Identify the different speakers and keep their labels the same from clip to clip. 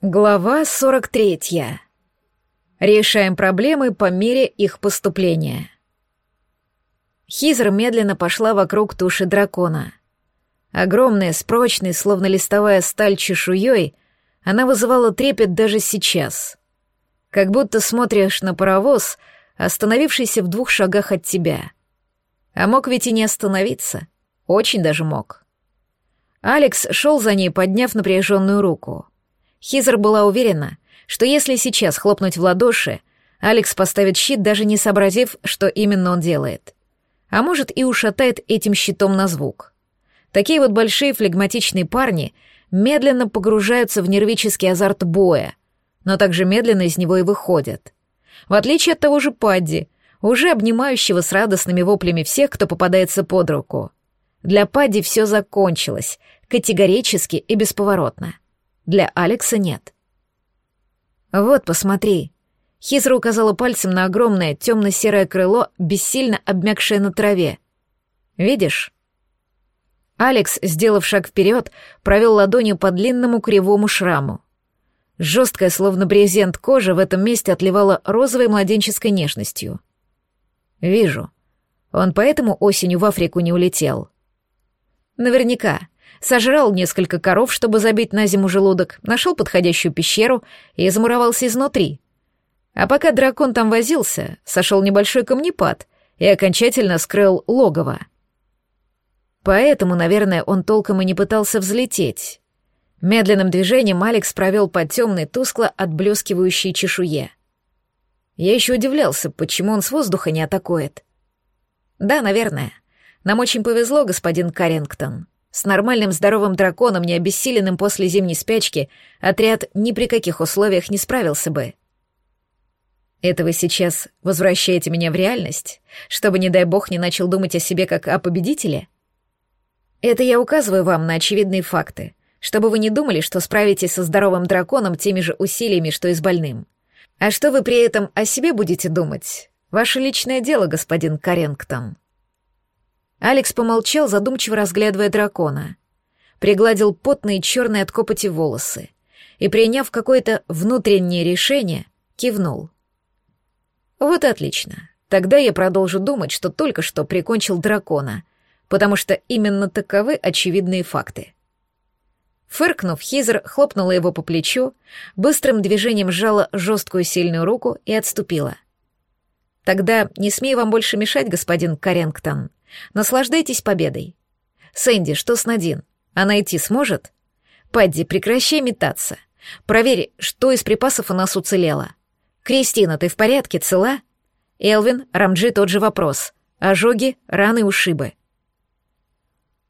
Speaker 1: Глава 43. Решаем проблемы по мере их поступления. Хизер медленно пошла вокруг туши дракона. Огромная, с прочной, словно листовая сталь чешуей, она вызывала трепет даже сейчас. Как будто смотришь на паровоз, остановившийся в двух шагах от тебя. А мог ведь и не остановиться. Очень даже мог. Алекс шел за ней, подняв напряженную руку — Хизер была уверена, что если сейчас хлопнуть в ладоши, Алекс поставит щит, даже не сообразив, что именно он делает. А может, и ушатает этим щитом на звук. Такие вот большие флегматичные парни медленно погружаются в нервический азарт боя, но также медленно из него и выходят. В отличие от того же Падди, уже обнимающего с радостными воплями всех, кто попадается под руку. Для Падди все закончилось, категорически и бесповоротно. Для Алекса нет. «Вот, посмотри». Хизра указала пальцем на огромное темно-серое крыло, бессильно обмякшее на траве. «Видишь?» Алекс, сделав шаг вперед, провел ладонью по длинному кривому шраму. Жесткая, словно брезент кожа, в этом месте отливала розовой младенческой нежностью. «Вижу. Он поэтому осенью в Африку не улетел?» «Наверняка сожрал несколько коров, чтобы забить на зиму желудок, нашел подходящую пещеру и замуровался изнутри. А пока дракон там возился, сошел небольшой камнепад и окончательно скрыл логово. Поэтому, наверное, он толком и не пытался взлететь. Медленным движением Алекс провел по темной, тускло отблескивающей чешуе. Я еще удивлялся, почему он с воздуха не атакует. Да, наверное. Нам очень повезло, господин Каррингтон. С нормальным здоровым драконом, не обессиленным после зимней спячки, отряд ни при каких условиях не справился бы. Это вы сейчас возвращаете меня в реальность, чтобы, не дай бог, не начал думать о себе как о победителе? Это я указываю вам на очевидные факты, чтобы вы не думали, что справитесь со здоровым драконом теми же усилиями, что и с больным. А что вы при этом о себе будете думать? Ваше личное дело, господин Карингтон. Алекс помолчал, задумчиво разглядывая дракона. Пригладил потные черные от копоти волосы и, приняв какое-то внутреннее решение, кивнул. «Вот отлично. Тогда я продолжу думать, что только что прикончил дракона, потому что именно таковы очевидные факты». Фыркнув, Хизер хлопнула его по плечу, быстрым движением сжала жесткую сильную руку и отступила. «Тогда не смею вам больше мешать, господин Каренгтон. Наслаждайтесь победой. Сэнди, что с Надин? Она идти сможет? Падди, прекращай метаться. Проверь, что из припасов у нас уцелело. Кристина, ты в порядке, цела? Элвин, Рамджи тот же вопрос. Ожоги, раны, ушибы.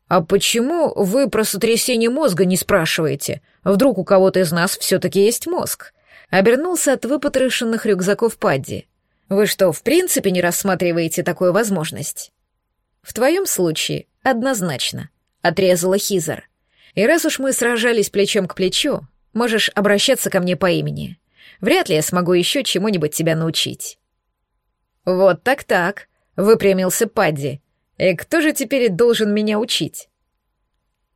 Speaker 1: «А почему вы про сотрясение мозга не спрашиваете? Вдруг у кого-то из нас все-таки есть мозг?» Обернулся от выпотрошенных рюкзаков Падди. «Вы что, в принципе не рассматриваете такую возможность?» В твоем случае однозначно, отрезала Хизер. И раз уж мы сражались плечом к плечу, можешь обращаться ко мне по имени. Вряд ли я смогу еще чему-нибудь тебя научить. Вот так-так, выпрямился Падди. И кто же теперь должен меня учить?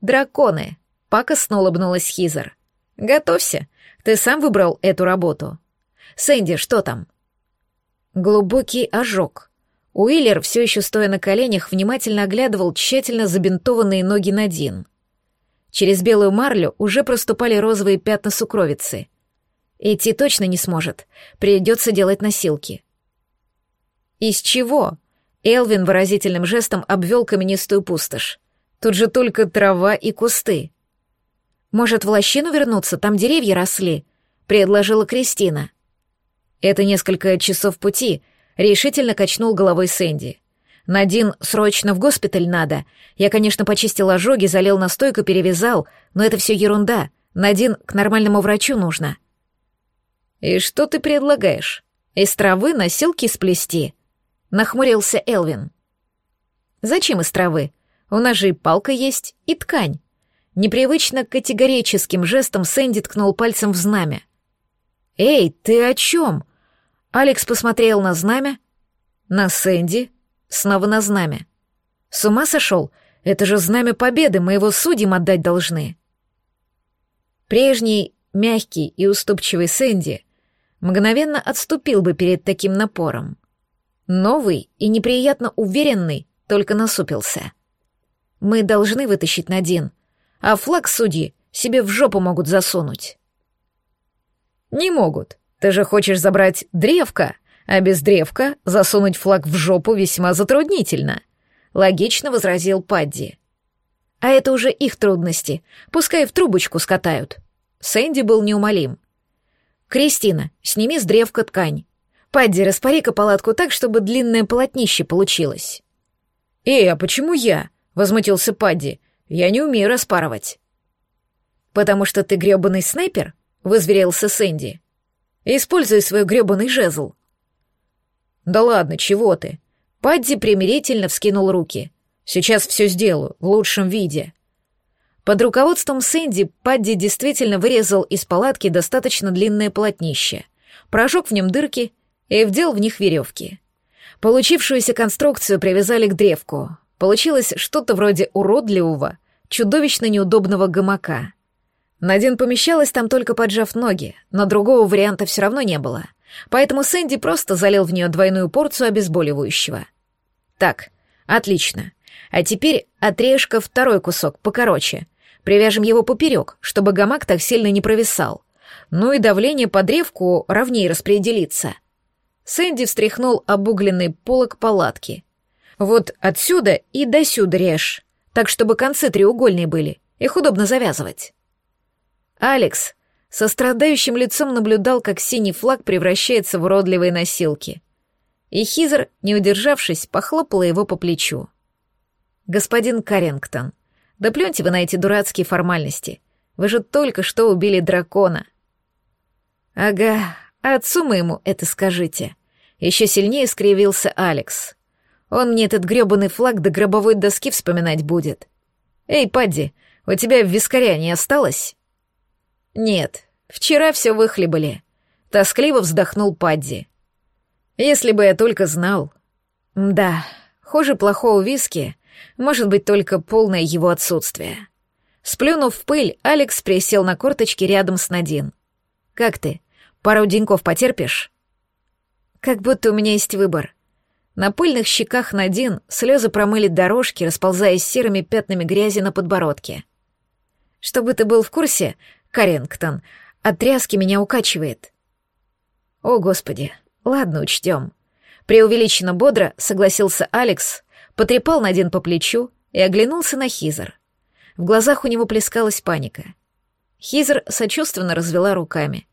Speaker 1: Драконы, пакостно улыбнулась Хизер. Готовься, ты сам выбрал эту работу. Сэнди, что там? Глубокий ожог, Уиллер, все еще стоя на коленях, внимательно оглядывал тщательно забинтованные ноги Надин. Через белую марлю уже проступали розовые пятна сукровицы. Идти точно не сможет, придется делать носилки. «Из чего?» Элвин выразительным жестом обвел каменистую пустошь. Тут же только трава и кусты. «Может, в лощину вернуться, там деревья росли?» — предложила Кристина. «Это несколько часов пути», Решительно качнул головой Сэнди. «Надин, срочно в госпиталь надо. Я, конечно, почистил ожоги, залил настойку, перевязал, но это все ерунда. Надин к нормальному врачу нужно». «И что ты предлагаешь? Из травы носилки сплести?» — нахмурился Элвин. «Зачем из травы? У нас же и палка есть, и ткань». Непривычно категорическим жестом Сэнди ткнул пальцем в знамя. «Эй, ты о чем?» Алекс посмотрел на знамя, на Сэнди, снова на знамя. С ума сошел? Это же знамя победы, мы его судьям отдать должны. Прежний мягкий и уступчивый Сэнди мгновенно отступил бы перед таким напором. Новый и неприятно уверенный только насупился. Мы должны вытащить Надин, а флаг судьи себе в жопу могут засунуть. Не могут. Ты же хочешь забрать древко, а без древка засунуть флаг в жопу весьма затруднительно. Логично возразил Падди. А это уже их трудности. Пускай в трубочку скатают. Сэнди был неумолим. «Кристина, сними с древка ткань. Падди, распори-ка палатку так, чтобы длинное полотнище получилось». «Эй, а почему я?» — возмутился Падди. «Я не умею распарывать». «Потому что ты грёбаный снайпер?» — вызверился Сэнди. «Используй свой грёбаный жезл». «Да ладно, чего ты?» Падди примирительно вскинул руки. «Сейчас все сделаю, в лучшем виде». Под руководством Сэнди Падди действительно вырезал из палатки достаточно длинное полотнище, прожег в нем дырки и вдел в них веревки. Получившуюся конструкцию привязали к древку. Получилось что-то вроде уродливого, чудовищно неудобного гамака. Надин помещалась там только поджав ноги, но другого варианта все равно не было. Поэтому Сэнди просто залил в нее двойную порцию обезболивающего. Так, отлично. А теперь отрежь-ка второй кусок, покороче, Привяжем его поперек, чтобы гамак так сильно не провисал. Ну и давление по древку ровнее распределится. Сэнди встряхнул обугленный полок палатки. Вот отсюда и до сюда режь, так чтобы концы треугольные были, их удобно завязывать. Алекс со страдающим лицом наблюдал, как синий флаг превращается в уродливые носилки. И Хизер, не удержавшись, похлопала его по плечу. «Господин Каррингтон, да плюньте вы на эти дурацкие формальности. Вы же только что убили дракона. Ага, отцу моему это скажите. Еще сильнее скривился Алекс. Он мне этот грёбаный флаг до гробовой доски вспоминать будет. Эй, Падди, у тебя в вискаря не осталось? Нет, вчера все выхлебали. Тоскливо вздохнул Падди. Если бы я только знал. Да, хуже плохого виски может быть только полное его отсутствие. Сплюнув в пыль, Алекс присел на корточки рядом с Надин. «Как ты? Пару деньков потерпишь?» «Как будто у меня есть выбор». На пыльных щеках Надин слезы промыли дорожки, расползаясь серыми пятнами грязи на подбородке. «Чтобы ты был в курсе, Карингтон, от тряски меня укачивает». «О, Господи, ладно, учтем». Преувеличенно бодро согласился Алекс, потрепал Надин по плечу и оглянулся на Хизер. В глазах у него плескалась паника. Хизер сочувственно развела руками.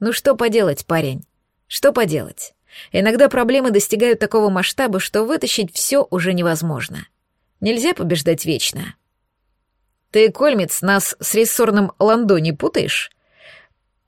Speaker 1: «Ну что поделать, парень? Что поделать? Иногда проблемы достигают такого масштаба, что вытащить все уже невозможно. Нельзя побеждать вечно». «Ты, Кольмец, нас с рессорным Ландо не путаешь?»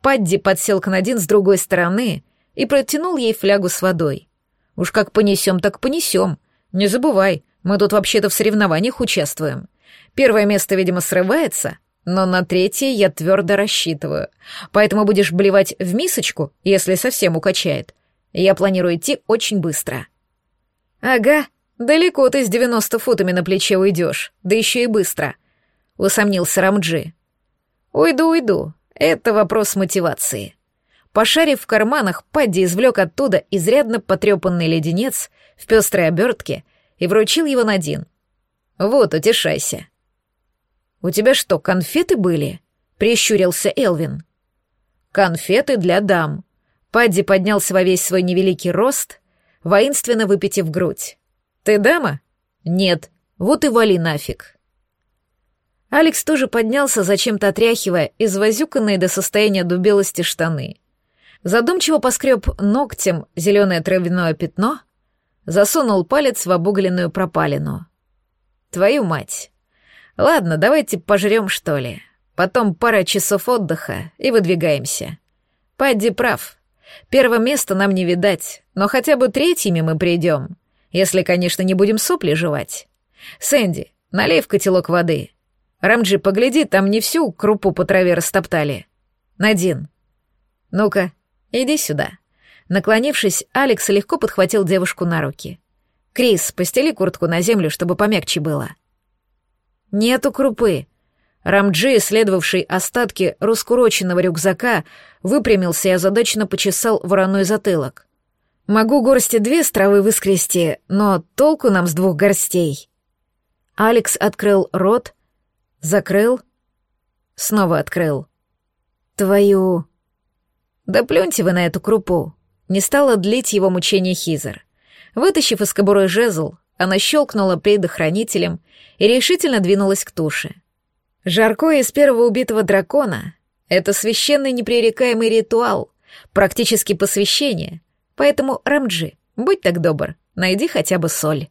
Speaker 1: Падди подсел к Надин с другой стороны и протянул ей флягу с водой. «Уж как понесем, так понесем. Не забывай, мы тут вообще-то в соревнованиях участвуем. Первое место, видимо, срывается, но на третье я твердо рассчитываю. Поэтому будешь блевать в мисочку, если совсем укачает. Я планирую идти очень быстро. Ага, далеко ты с 90 футами на плече уйдешь, да еще и быстро, усомнился Рамджи. Уйду, уйду. Это вопрос мотивации. Пошарив в карманах, Падди извлек оттуда изрядно потрепанный леденец в пестрой обертке и вручил его Надин. «Вот, утешайся». «У тебя что, конфеты были?» — прищурился Элвин. «Конфеты для дам». Падди поднялся во весь свой невеликий рост, воинственно выпитив грудь. «Ты дама?» «Нет. Вот и вали нафиг». Алекс тоже поднялся, зачем-то отряхивая извозюканные до состояния дубелости штаны — задумчиво поскреб ногтем зеленое травяное пятно, засунул палец в обугленную пропалину. Твою мать. Ладно, давайте пожрем, что ли. Потом пара часов отдыха и выдвигаемся. Падди прав. Первое место нам не видать, но хотя бы третьими мы придем, если, конечно, не будем сопли жевать. Сэнди, налей в котелок воды. Рамджи, погляди, там не всю крупу по траве растоптали. Надин. Ну-ка, «Иди сюда». Наклонившись, Алекс легко подхватил девушку на руки. «Крис, постели куртку на землю, чтобы помягче было». «Нету крупы». Рамджи, исследовавший остатки раскуроченного рюкзака, выпрямился и озадаченно почесал вороной затылок. «Могу горсти две с травы выскрести, но толку нам с двух горстей». Алекс открыл рот, закрыл, снова открыл. «Твою...» «Да плюньте вы на эту крупу!» Не стала длить его мучение Хизер. Вытащив из кобуры жезл, она щелкнула предохранителем и решительно двинулась к туше. Жаркое из первого убитого дракона — это священный непререкаемый ритуал, практически посвящение, поэтому, Рамджи, будь так добр, найди хотя бы соль.